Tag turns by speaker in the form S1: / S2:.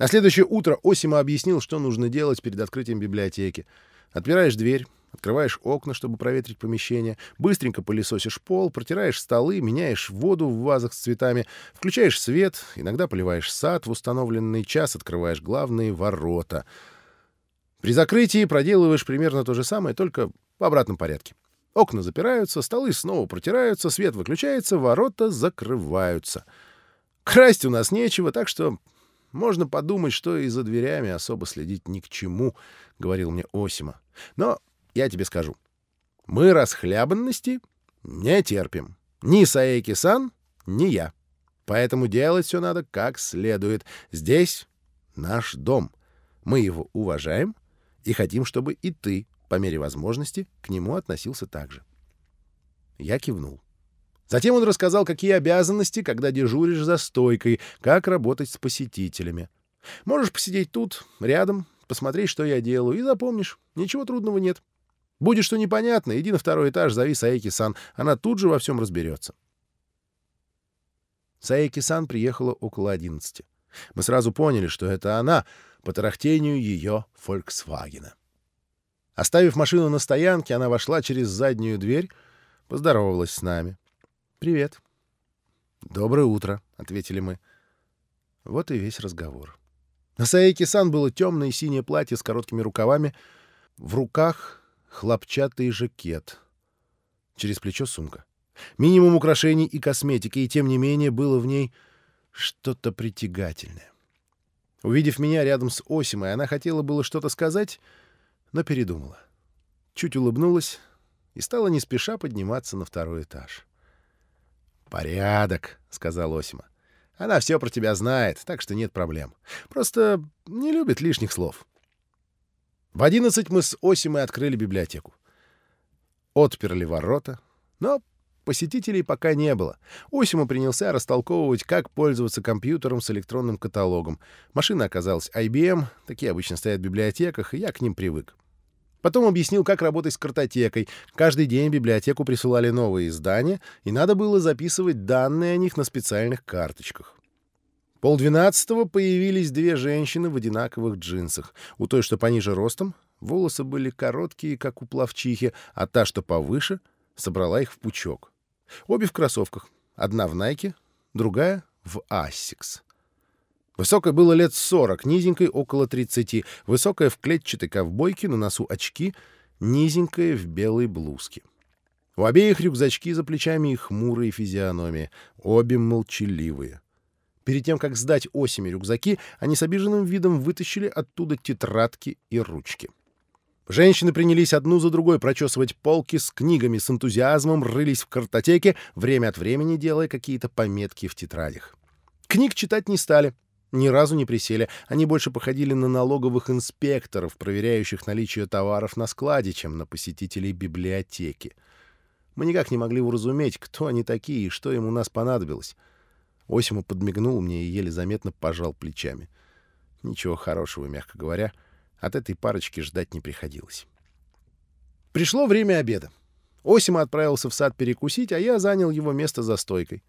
S1: На следующее утро Осима объяснил, что нужно делать перед открытием библиотеки. Отпираешь дверь, Открываешь окна, чтобы проветрить помещение, быстренько пылесосишь пол, протираешь столы, меняешь воду в вазах с цветами, включаешь свет, иногда поливаешь сад, в установленный час открываешь главные ворота. При закрытии проделываешь примерно то же самое, только в обратном порядке. Окна запираются, столы снова протираются, свет выключается, ворота закрываются. Красть у нас нечего, так что можно подумать, что и за дверями особо следить ни к чему, — говорил мне Осима. Но я тебе скажу. Мы расхлябанности не терпим. Ни Саеки-сан, ни я. Поэтому делать все надо как следует. Здесь наш дом. Мы его уважаем и хотим, чтобы и ты, по мере возможности, к нему относился так же. Я кивнул. Затем он рассказал, какие обязанности, когда дежуришь за стойкой, как работать с посетителями. Можешь посидеть тут, рядом, посмотреть, что я делаю, и запомнишь. Ничего трудного нет. Будет что непонятно, иди на второй этаж, зови Саеки-сан. Она тут же во всем разберется. Саеки-сан приехала около одиннадцати. Мы сразу поняли, что это она по тарахтению ее «Фольксвагена». Оставив машину на стоянке, она вошла через заднюю дверь, поздоровалась с нами. «Привет». «Доброе утро», — ответили мы. Вот и весь разговор. На Саеки-сан было темное синее платье с короткими рукавами. В руках хлопчатый жакет. Через плечо сумка. Минимум украшений и косметики, и тем не менее было в ней что-то притягательное. Увидев меня рядом с Осимой, она хотела было что-то сказать, но передумала. Чуть улыбнулась и стала не спеша подниматься на второй этаж. «Порядок», — сказал Осима. «Она все про тебя знает, так что нет проблем. Просто не любит лишних слов». В одиннадцать мы с Осимой открыли библиотеку. Отперли ворота, но посетителей пока не было. Осима принялся растолковывать, как пользоваться компьютером с электронным каталогом. Машина оказалась IBM, такие обычно стоят в библиотеках, и я к ним привык. Потом объяснил, как работать с картотекой. Каждый день в библиотеку присылали новые издания, и надо было записывать данные о них на специальных карточках. Полдвенадцатого появились две женщины в одинаковых джинсах. У той, что пониже ростом, волосы были короткие, как у плавчихи, а та, что повыше, собрала их в пучок. Обе в кроссовках. Одна в Найке, другая в Асикс. Высокой было лет сорок, низенькой около тридцати. Высокая в клетчатой ковбойке, на носу очки, низенькая в белой блузке. У обеих рюкзачки за плечами и хмурые физиономии. Обе молчаливые. Перед тем, как сдать Осиме рюкзаки, они с обиженным видом вытащили оттуда тетрадки и ручки. Женщины принялись одну за другой прочесывать полки с книгами, с энтузиазмом рылись в картотеке, время от времени делая какие-то пометки в тетрадях. Книг читать не стали, ни разу не присели. Они больше походили на налоговых инспекторов, проверяющих наличие товаров на складе, чем на посетителей библиотеки. Мы никак не могли уразуметь, кто они такие и что им у нас понадобилось. Осиму подмигнул мне и еле заметно пожал плечами. Ничего хорошего, мягко говоря, от этой парочки ждать не приходилось. Пришло время обеда. Осима отправился в сад перекусить, а я занял его место за стойкой.